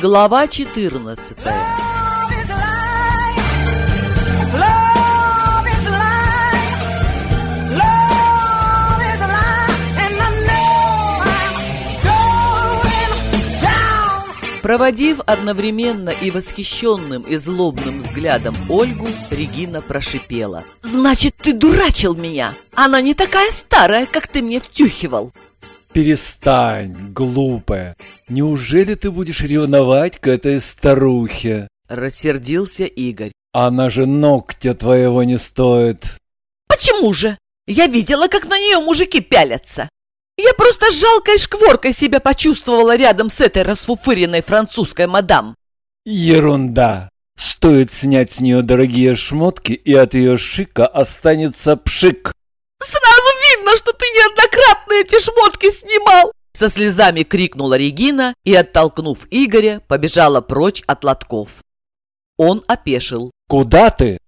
Глава 14 Love is life. Love is life. Love is life. And I know I'm going down. Проводив одновременно и восхищенным, и злобным взглядом Ольгу, Регина прошипела. «Значит, ты дурачил меня! Она не такая старая, как ты мне втюхивал!» Перестань, глупая. Неужели ты будешь ревновать к этой старухе? Рассердился Игорь. Она же ногтя твоего не стоит. «Почему же? Я видела, как на нее мужики пялятся!» Я просто жалкой шкворкой себя почувствовала рядом с этой расфуфыренной французской мадам. Ерунда. Стоит снять с нее дорогие шмотки, и от ее шика останется пшик. Сразу видно, что ты неоднократно эти шмотки снимал!» Со слезами крикнула Регина и, оттолкнув Игоря, побежала прочь от лотков. Он опешил. Куда ты?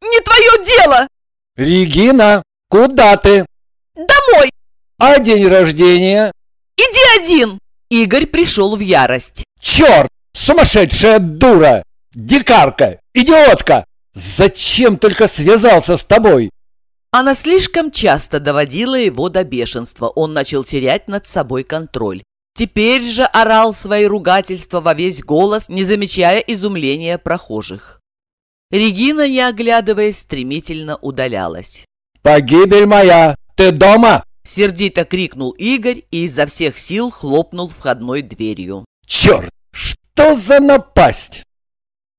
«Не твое дело! Регина, куда ты? Домой! А день рождения? Иди один!» Игорь пришел в ярость. Черт! Сумасшедшая дура! Дикарка! Идиотка! Зачем только связался с тобой? Она слишком часто доводила его до бешенства. Он начал терять над собой контроль. Теперь же орал свои ругательства во весь голос, не замечая изумления прохожих. Регина, не оглядываясь, стремительно удалялась. Погибель моя! Ты дома? Сердито крикнул Игорь и изо всех сил хлопнул входной дверью. Черт! Что за напасть?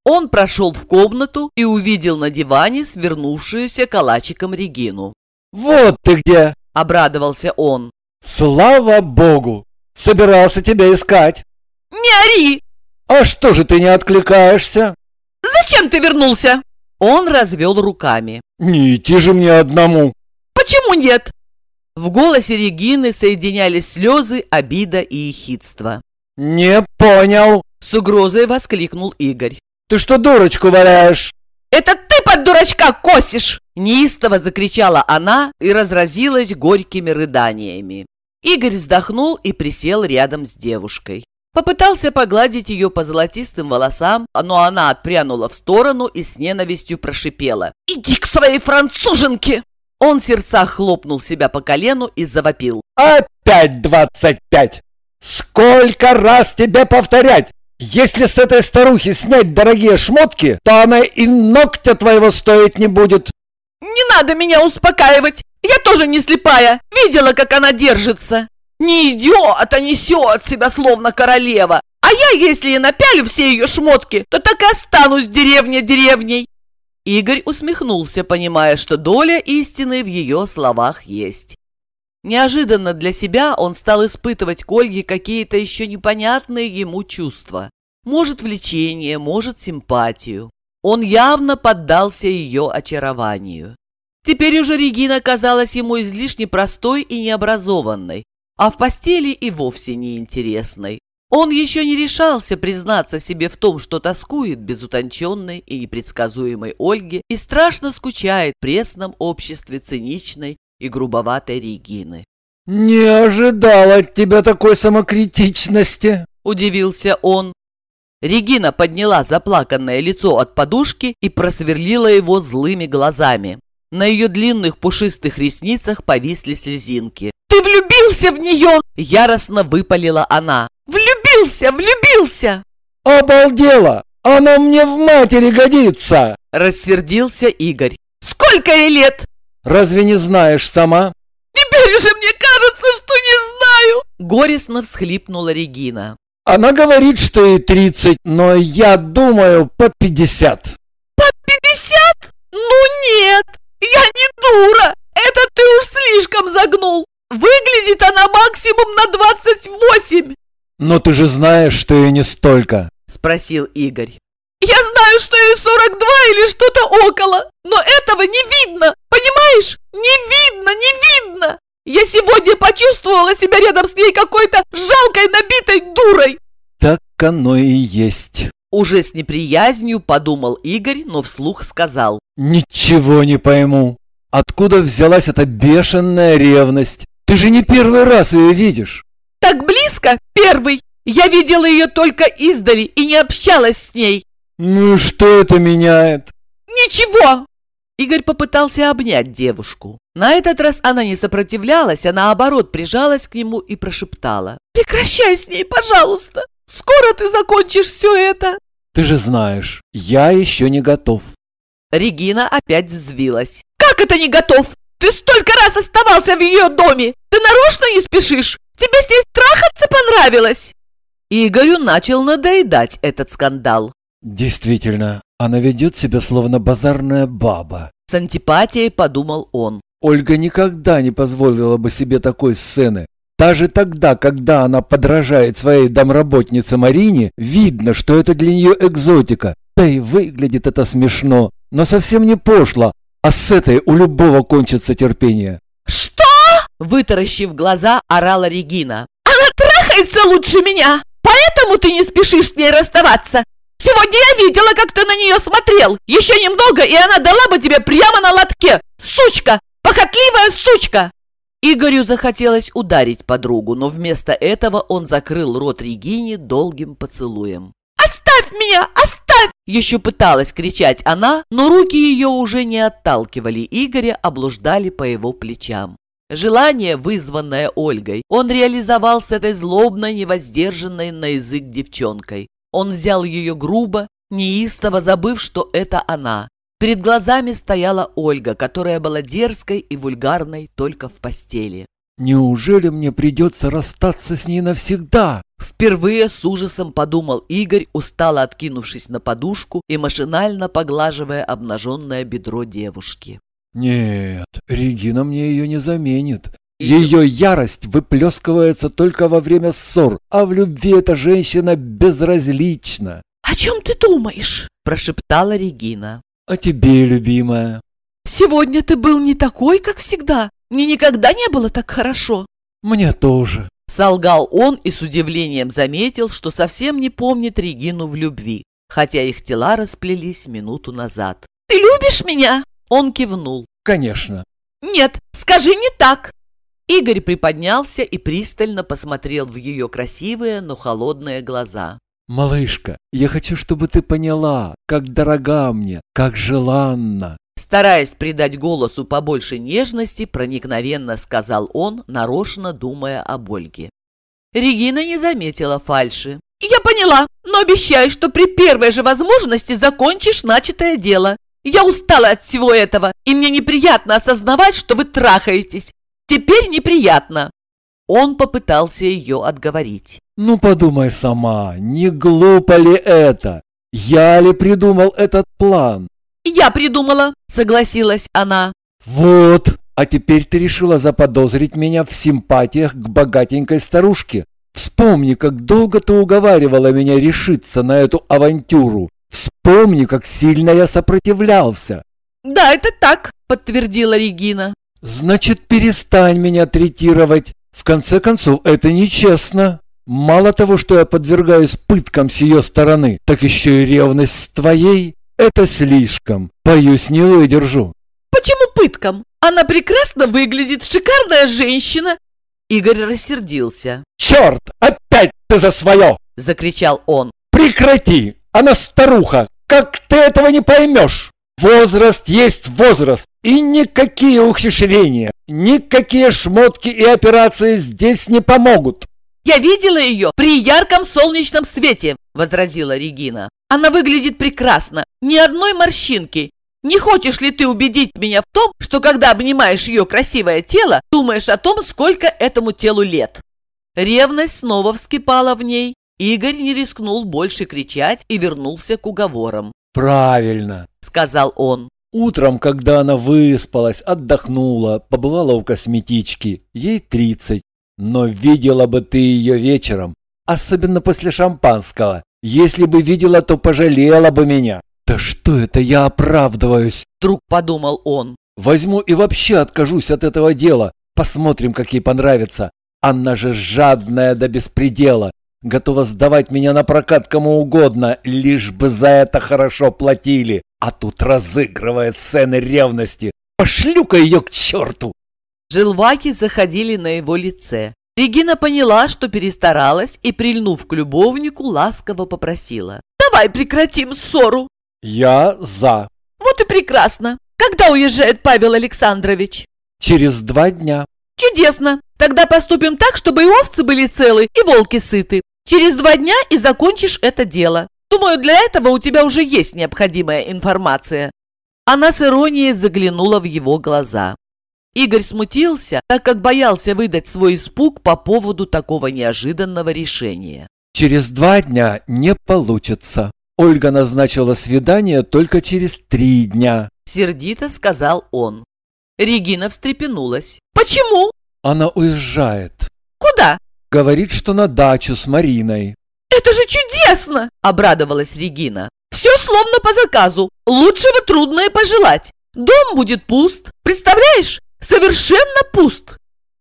Он прошел в комнату и увидел на диване свернувшуюся калачиком Регину. Вот ты где! Обрадовался он. Слава богу! Собирался тебя искать. «Не ори! А что же ты не откликаешься? Зачем ты вернулся?» Он развел руками. Не идти же мне одному. «Почему нет?» В голосе Регины соединялись слезы, обида и ехидство. Не понял. С угрозой воскликнул Игорь. Ты что дурочку валяешь? «Это ты под дурачка косишь!» Неистово закричала она и разразилась горькими рыданиями. Игорь вздохнул и присел рядом с девушкой. Попытался погладить ее по золотистым волосам, но она отпрянула в сторону и с ненавистью прошипела. «Иди к своей француженке!» Он в сердцах хлопнул себя по колену и завопил. Опять двадцать пять! Сколько раз тебе повторять? Если с этой старухи снять дорогие шмотки, то она и ногтя твоего стоить не будет. «Не надо меня успокаивать! Я тоже не слепая! Видела, как она держится! Не идет, а несет себя, словно королева! А я, если и напялю все ее шмотки, то так и останусь деревня деревней!» Игорь усмехнулся, понимая, что доля истины в ее словах есть. Неожиданно для себя он стал испытывать к Ольге какие-то еще непонятные ему чувства. Может, влечение, может, симпатию. Он явно поддался ее очарованию. Теперь уже Регина казалась ему излишне простой и необразованной, а в постели и вовсе неинтересной. Он еще не решался признаться себе в том, что тоскует без утонченной и непредсказуемой Ольги и страшно скучает в пресном обществе циничной и грубоватой Регины. Не ожидал от тебя такой самокритичности. Удивился он. Регина подняла заплаканное лицо от подушки и просверлила его злыми глазами. На ее длинных пушистых ресницах повисли слезинки. «Ты влюбился в нее!» – яростно выпалила она. «Влюбился! Влюбился!» Обалдела! Она мне в матери годится! – рассердился Игорь. «Сколько ей лет?» Разве не знаешь сама? «Теперь уже мне кажется, что не знаю!» – горестно всхлипнула Регина. Она говорит, что ей 30, но я думаю, под 50. «Под пятьдесят? Ну нет! Я не дура! Это ты уж слишком загнул! Выглядит она максимум на двадцать восемь!» Но ты же знаешь, что ей не столько. Спросил Игорь. «Я знаю, что ей 42 или что-то около, но этого не видно, понимаешь? Не видно, не видно! Я сегодня почувствовала себя рядом с ней какой-то жалкой набитой дурой!» Так оно и есть. Уже с неприязнью подумал Игорь, но вслух сказал. Ничего не пойму. Откуда взялась эта бешеная ревность? Ты же не первый раз ее видишь. «Так близко, первый!» Я видела ее только издали и не общалась с ней. Ну и что это меняет? Ничего! Игорь попытался обнять девушку. На этот раз она не сопротивлялась, а наоборот прижалась к нему и прошептала. «Прекращай с ней, пожалуйста! Скоро ты закончишь все это!» Ты же знаешь, я еще не готов. Регина опять взвилась. «Как это не готов? Ты столько раз оставался в ее доме! Ты нарочно не спешишь? Тебе с ней трахаться понравилось?» Игорю начал надоедать этот скандал. Действительно, она ведет себя словно базарная баба. С антипатией подумал он. Ольга никогда не позволила бы себе такой сцены. Даже тогда, когда она подражает своей домработнице Марине, видно, что это для нее экзотика. Да и выглядит это смешно, но совсем не пошло, а с этой у любого кончится терпение. «Что?» Вытаращив глаза, орала Регина. «Она трахается лучше меня! Поэтому ты не спешишь с ней расставаться! Сегодня я видела, как ты на нее смотрел! Еще немного, и она дала бы тебе прямо на лотке! Сучка! Похотливая сучка!» Игорю захотелось ударить подругу, но вместо этого он закрыл рот Регине долгим поцелуем. «Оставь меня! Оставь!» Еще пыталась кричать она, но руки ее уже не отталкивали Игоря, облуждали по его плечам. Желание, вызванное Ольгой, он реализовал с этой злобной, невоздержанной на язык девчонкой. Он взял ее грубо, неистово забыв, что это она. Перед глазами стояла Ольга, которая была дерзкой и вульгарной только в постели. Неужели мне придется расстаться с ней навсегда? Впервые с ужасом подумал Игорь, устало откинувшись на подушку и машинально поглаживая обнаженное бедро девушки. Нет, Регина мне ее не заменит. Ее ярость выплескивается только во время ссор, а в любви эта женщина безразлична. «О чем ты думаешь?» – прошептала Регина. А тебе, любимая? «Сегодня ты был не такой, как всегда. Мне никогда не было так хорошо». Мне тоже. Солгал он и с удивлением заметил, что совсем не помнит Регину в любви, хотя их тела расплелись минуту назад. «Ты любишь меня?» Он кивнул. Конечно. «Нет, скажи не так!» Игорь приподнялся и пристально посмотрел в ее красивые, но холодные глаза. Малышка, я хочу, чтобы ты поняла, как дорога мне, как желанна. Стараясь придать голосу побольше нежности, проникновенно сказал он, нарочно думая об Ольге. Регина не заметила фальши. «Я поняла, но обещаю, что при первой же возможности закончишь начатое дело. Я устала от всего этого, и мне неприятно осознавать, что вы трахаетесь. Теперь неприятно». Он попытался ее отговорить. Ну подумай сама, не глупо ли это? Я ли придумал этот план? «Я придумала», — согласилась она. Вот, а теперь ты решила заподозрить меня в симпатиях к богатенькой старушке. Вспомни, как долго ты уговаривала меня решиться на эту авантюру. Вспомни, как сильно я сопротивлялся. «Да, это так», — подтвердила Регина. Значит, перестань меня третировать. В конце концов, это нечестно. Мало того, что я подвергаюсь пыткам с ее стороны, так еще и ревность с твоей. Это слишком. Боюсь, не выдержу. «Почему пыткам? Она прекрасно выглядит, шикарная женщина!» Игорь рассердился. Черт, опять ты за свое! — закричал он. Прекрати! Она старуха! Как ты этого не поймешь? Возраст есть возраст, и никакие ухищрения, никакие шмотки и операции здесь не помогут. «Я видела ее при ярком солнечном свете», — возразила Регина. «Она выглядит прекрасно, ни одной морщинки. Не хочешь ли ты убедить меня в том, что когда обнимаешь ее красивое тело, думаешь о том, сколько этому телу лет?» Ревность снова вскипала в ней. Игорь не рискнул больше кричать и вернулся к уговорам. Правильно, Сказал он. Утром, когда она выспалась, отдохнула, побывала у косметички, ей 30. Но видела бы ты ее вечером, особенно после шампанского. Если бы видела, то пожалела бы меня. Да что это я оправдываюсь? Вдруг подумал он. Возьму и вообще откажусь от этого дела. Посмотрим, как ей понравится. Она же жадная до беспредела. Готова сдавать меня на прокат кому угодно, лишь бы за это хорошо платили. А тут разыгрывает сцены ревности. Пошлю-ка ее к черту! Желваки заходили на его лице. Регина поняла, что перестаралась и, прильнув к любовнику, ласково попросила. «Давай прекратим ссору!» Я за. «Вот и прекрасно! Когда уезжает Павел Александрович?» Через два дня. «Чудесно! Тогда поступим так, чтобы и овцы были целы, и волки сыты. Через два дня и закончишь это дело. Думаю, для этого у тебя уже есть необходимая информация». Она с иронией заглянула в его глаза. Игорь смутился, так как боялся выдать свой испуг по поводу такого неожиданного решения. Через два дня не получится. Ольга назначила свидание только через три дня. Сердито сказал он. Регина встрепенулась. «Почему? Она уезжает. Куда?» Говорит, что на дачу с Мариной. «Это же чудесно!» – обрадовалась Регина. «Все словно по заказу. Лучшего трудно и пожелать. Дом будет пуст. Представляешь? Совершенно пуст!»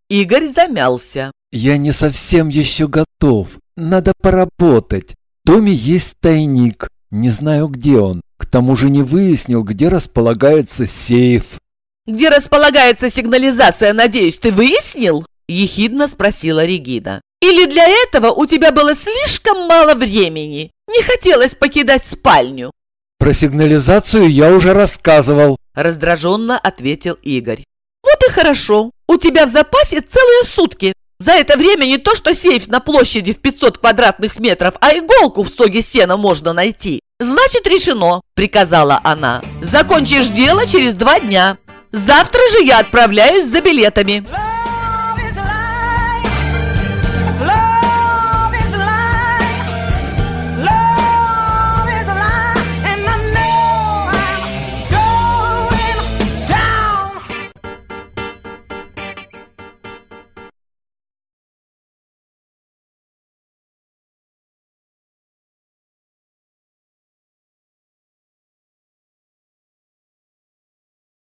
Игорь замялся. Я не совсем еще готов. Надо поработать. В доме есть тайник. Не знаю, где он. К тому же не выяснил, где располагается сейф. «Где располагается сигнализация, надеюсь, ты выяснил?» – ехидно спросила Регина. «Или для этого у тебя было слишком мало времени? Не хотелось покидать спальню?» Про сигнализацию я уже рассказывал. Раздраженно ответил Игорь. «Вот и хорошо. У тебя в запасе целые сутки. За это время не то что сейф на площади в 500 квадратных метров, а иголку в стоге сена можно найти. Значит, решено», – приказала она. «Закончишь дело через два дня. Завтра же я отправляюсь за билетами».